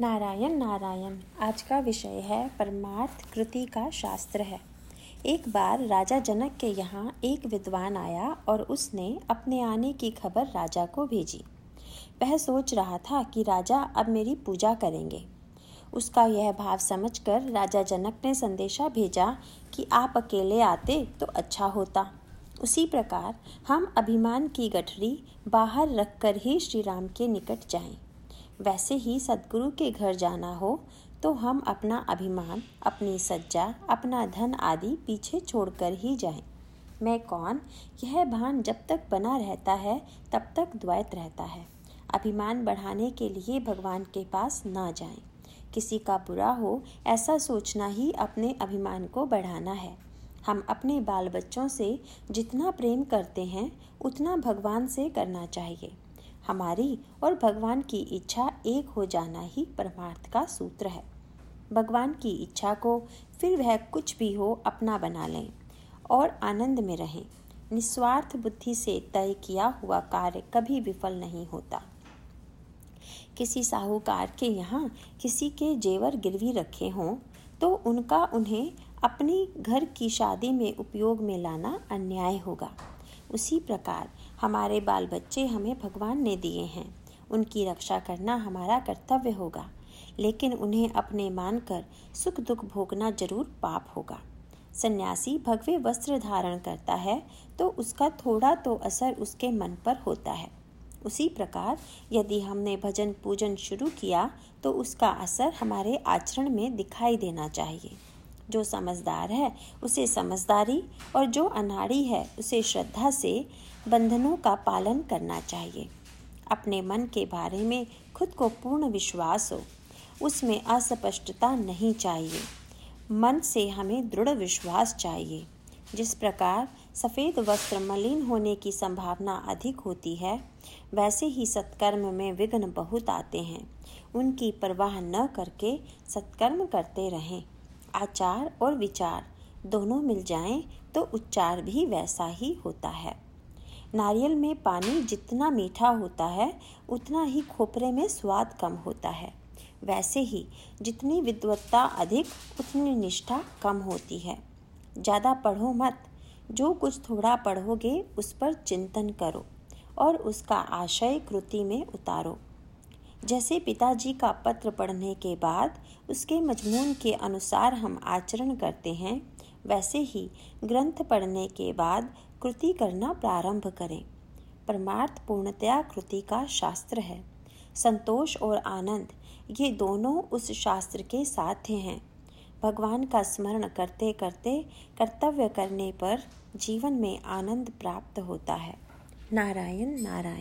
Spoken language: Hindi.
नारायण नारायण, आज का विषय है परमार्थ कृति का शास्त्र है। एक बार राजा जनक के यहाँ एक विद्वान आया और उसने अपने आने की खबर राजा को भेजी। वह सोच रहा था कि राजा अब मेरी पूजा करेंगे। उसका यह भाव समझकर राजा जनक ने संदेशा भेजा कि आप अकेले आते तो अच्छा होता। उसी प्रकार हम अभिमान की गठरी बाहर रखकर ही श्री राम के निकट जाएँ। वैसे ही सदगुरु के घर जाना हो तो हम अपना अभिमान, अपनी सज्जा, अपना धन आदि पीछे छोड़कर ही जाएँ। मैं कौन यह भान जब तक बना रहता है, तब तक द्वैत रहता है अभिमान बढ़ाने के लिए भगवान के पास ना जाएँ। किसी का बुरा हो, ऐसा सोचना ही अपने अभिमान को बढ़ाना है हम अपने बाल बच्चों से जितना प्रेम करते हैं, उतना भगवान से करना चाहिए हमारी और भगवान की इच्छा एक हो जाना ही परमार्थ का सूत्र है। भगवान की इच्छा को फिर वह कुछ भी हो अपना बना लें और आनंद में रहें। निस्वार्थ बुद्धि से तय किया हुआ कार्य कभी विफल नहीं होता। किसी साहूकार के यहाँ किसी के जेवर गिरवी रखे हों तो उनका उन्हें अपनी घर की शादी में उपयोग में लाना अन्याय होगा। उसी प्रकार हमारे बाल बच्चे हमें भगवान ने दिए हैं। उनकी रक्षा करना हमारा कर्तव्य होगा, लेकिन उन्हें अपने मानकर सुख दुख भोगना ज़रूर पाप होगा। सन्यासी भगवे वस्त्र धारण करता है तो उसका थोड़ा तो असर उसके मन पर होता है। उसी प्रकार यदि हमने भजन पूजन शुरू किया तो उसका असर हमारे आचरण में दिखाई देना चाहिए। जो समझदार है, उसे समझदारी और जो अनाड़ी है, उसे श्रद्धा से बंधनों का पालन करना चाहिए। अपने मन के बारे में खुद को पूर्ण विश्वास हो, उसमें अस्पष्टता नहीं चाहिए। मन से हमें दृढ़ विश्वास चाहिए। जिस प्रकार सफ़ेद वस्त्र मलिन होने की संभावना अधिक होती है, वैसे ही सत्कर्म में विघ्न बहुत आते हैं। उनकी परवाह न करके सत्कर्म करते रहें। आचार और विचार दोनों मिल जाएँ तो उच्चार भी वैसा ही होता है। नारियल में पानी जितना मीठा होता है, उतना ही खोपरे में स्वाद कम होता है। वैसे ही जितनी विद्वत्ता अधिक, उतनी निष्ठा कम होती है। ज़्यादा पढ़ो मत। जो कुछ थोड़ा पढ़ोगे, उस पर चिंतन करो और उसका आशय कृति में उतारो। जैसे पिताजी का पत्र पढ़ने के बाद उसके मजमून के अनुसार हम आचरण करते हैं, वैसे ही ग्रंथ पढ़ने के बाद कृति करना प्रारंभ करें। परमार्थ पूर्णतया कृति का शास्त्र है। संतोष और आनंद, ये दोनों उस शास्त्र के साध्य हैं। भगवान का स्मरण करते करते कर्तव्य करने पर जीवन में आनंद प्राप्त होता है। नारायण नारायण।